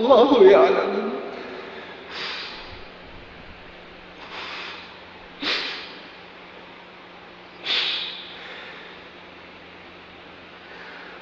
والله يعلم.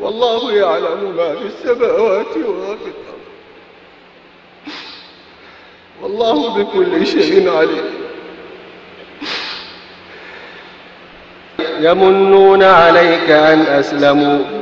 والله يعلم ما في السماوات وما في الأرض. والله بكل شيء عليم. يمنون عليك أن أسلموا.